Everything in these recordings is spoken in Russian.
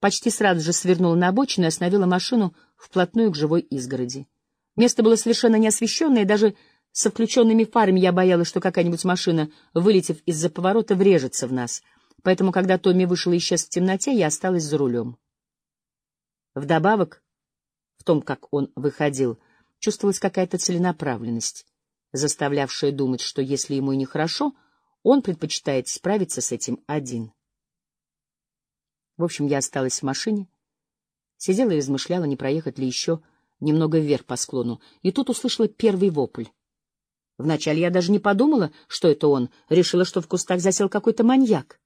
почти сразу же свернула на обочину и остановила машину вплотную к живой изгороди. Место было совершенно неосвещенное, и даже со включенными фарами я боялась, что какая-нибудь машина, вылетев из-за поворота, врежется в нас. Поэтому, когда Томми вышел и исчез в темноте, я осталась за рулем. Вдобавок, в том, как он выходил, чувствовалась какая-то целенаправленность, заставлявшая думать, что если ему и нехорошо, он предпочитает справиться с этим один. В общем, я осталась в машине, сидела и размышляла, не проехать ли еще немного вверх по склону, и тут услышала первый вопль. Вначале я даже не подумала, что это он, решила, что в кустах засел какой-то маньяк.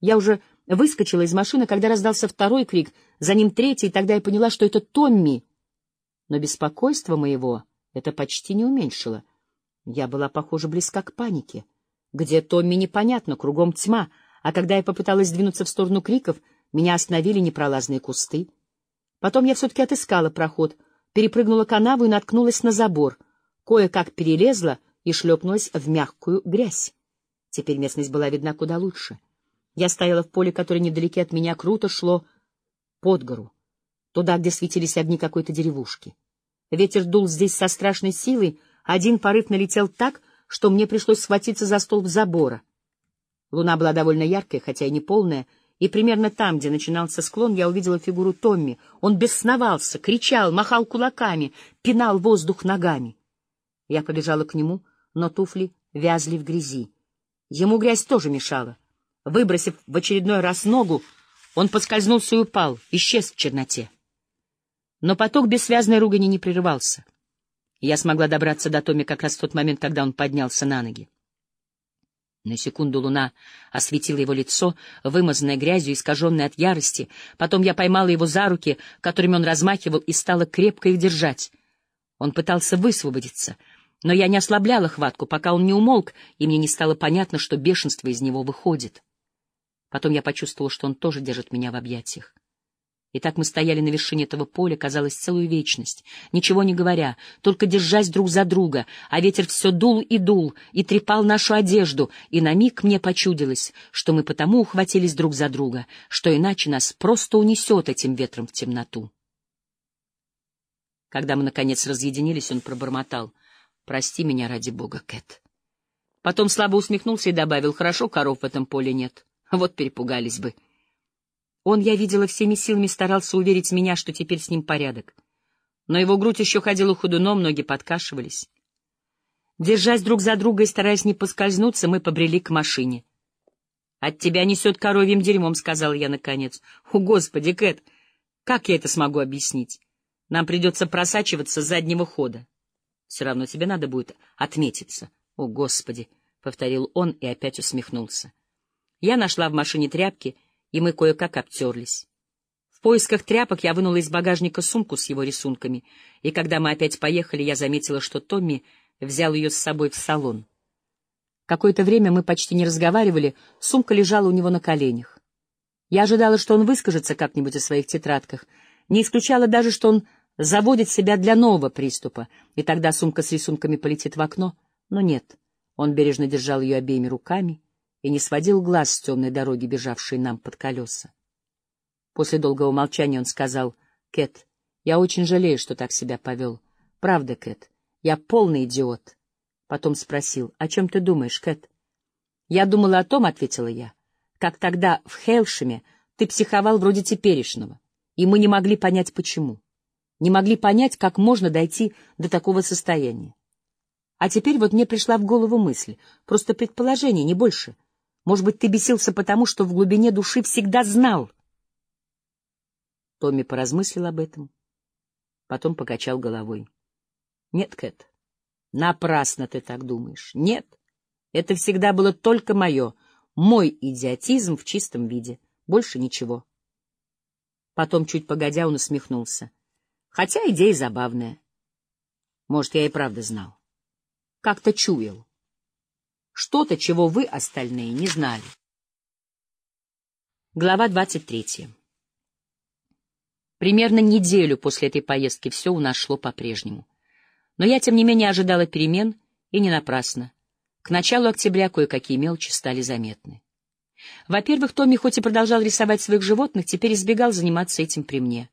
Я уже выскочила из машины, когда раздался второй крик, за ним третий, и тогда я поняла, что это Томми. Но беспокойство моего это почти не уменьшило. Я была, похоже, близка к панике. Где Томми, непонятно, кругом тьма, а когда я попыталась двинуться в сторону криков, меня остановили непролазные кусты. Потом я все-таки отыскала проход, перепрыгнула канаву и наткнулась на забор, кое-как перелезла и шлепнулась в мягкую грязь. Теперь местность была видна куда лучше. Я стояла в поле, которое недалеко от меня круто шло под гору, туда, где светились огни какой-то деревушки. Ветер дул здесь со страшной силой, один порыв налетел так, что мне пришлось схватиться за столб забора. Луна была довольно яркая, хотя и не полная, и примерно там, где начинался склон, я увидела фигуру Томми. Он бесновался, кричал, махал кулаками, пинал воздух ногами. Я побежала к нему, но туфли вязли в грязи. Ему грязь тоже мешала. Выбросив в очередной раз ногу, он поскользнулся и упал, исчез в черноте. Но поток бессвязной ругани не прерывался. Я смогла добраться до Томи как раз в тот момент, когда он поднялся на ноги. На секунду луна осветила его лицо, вымазанное грязью, искаженное от ярости. Потом я поймала его за руки, которыми он размахивал, и стала крепко их держать. Он пытался высвободиться, но я не ослабляла хватку, пока он не умолк, и мне не стало понятно, что бешенство из него выходит. Потом я почувствовала, что он тоже держит меня в объятиях. И так мы стояли на вершине этого поля, казалось, целую вечность, ничего не говоря, только держась друг за друга, а ветер все дул и дул, и трепал нашу одежду, и на миг мне почудилось, что мы потому ухватились друг за друга, что иначе нас просто унесет этим ветром в темноту. Когда мы, наконец, разъединились, он пробормотал. «Прости меня ради бога, Кэт». Потом слабо усмехнулся и добавил. «Хорошо, коров в этом поле нет. Вот перепугались бы». Он, я видела, всеми силами старался уверить меня, что теперь с ним порядок. Но его грудь еще ходила худуном, ноги подкашивались. Держась друг за друга и стараясь не поскользнуться, мы побрели к машине. «От тебя несет коровьим дерьмом», — сказала я наконец. «О, Господи, Кэт, как я это смогу объяснить? Нам придется просачиваться с заднего хода. Все равно тебе надо будет отметиться». «О, Господи!» — повторил он и опять усмехнулся. Я нашла в машине тряпки и мы кое-как обтерлись. В поисках тряпок я вынула из багажника сумку с его рисунками, и когда мы опять поехали, я заметила, что Томми взял ее с собой в салон. Какое-то время мы почти не разговаривали, сумка лежала у него на коленях. Я ожидала, что он выскажется как-нибудь о своих тетрадках, не исключала даже, что он заводит себя для нового приступа, и тогда сумка с рисунками полетит в окно, но нет. Он бережно держал ее обеими руками, и не сводил глаз с темной дороги, бежавшей нам под колеса. После долгого молчания он сказал, «Кэт, я очень жалею, что так себя повел. Правда, Кэт, я полный идиот». Потом спросил, «О чем ты думаешь, Кэт?» «Я думала о том», — ответила я, «как тогда в Хелшеме ты психовал вроде теперешнего, и мы не могли понять, почему. Не могли понять, как можно дойти до такого состояния. А теперь вот мне пришла в голову мысль, просто предположение, не больше — может быть, ты бесился потому, что в глубине души всегда знал. Томми поразмыслил об этом, потом покачал головой. — Нет, Кэт, напрасно ты так думаешь. Нет, это всегда было только мое, мой идиотизм в чистом виде, больше ничего. Потом, чуть погодя, он усмехнулся. Хотя идея забавная. Может, я и правда знал. Как-то чуял. Что-то, чего вы, остальные, не знали. Глава 23. Примерно неделю после этой поездки все у нас шло по-прежнему. Но я, тем не менее, ожидала перемен, и не напрасно. К началу октября кое-какие мелочи стали заметны. Во-первых, Томми хоть и продолжал рисовать своих животных, теперь избегал заниматься этим при мне.